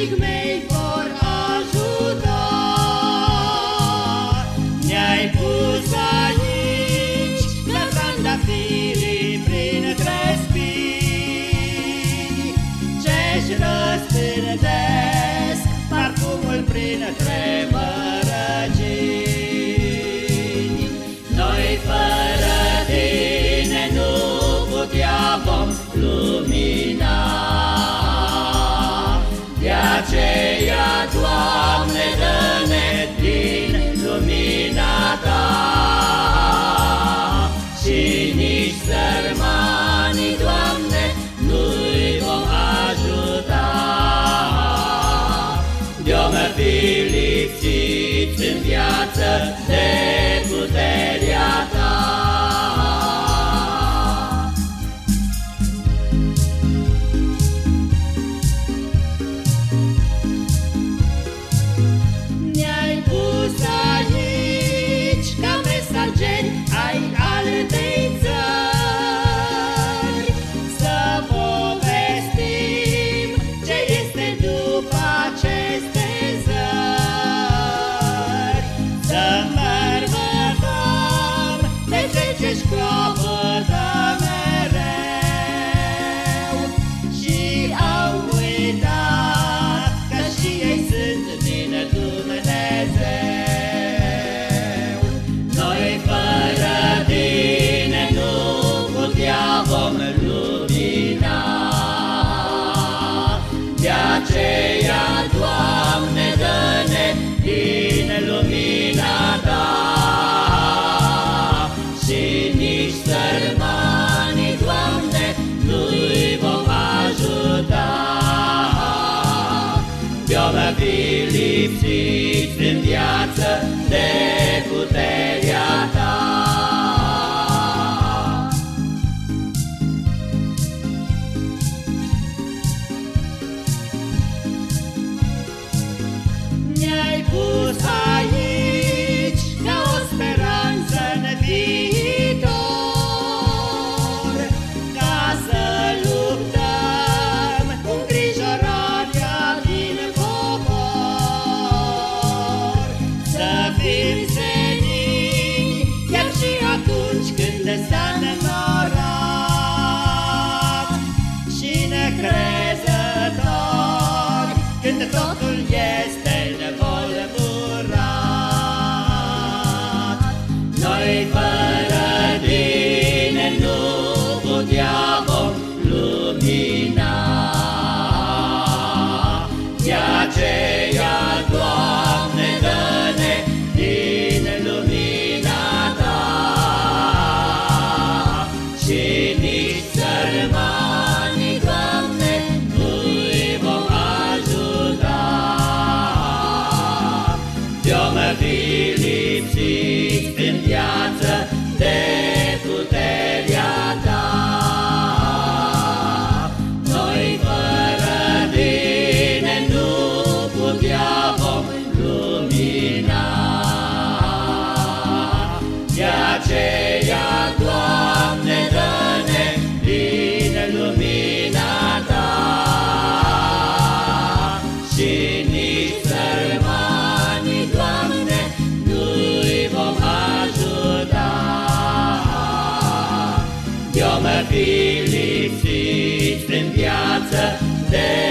pigmeos. lipsiți în viață de fi lipsiți în viață de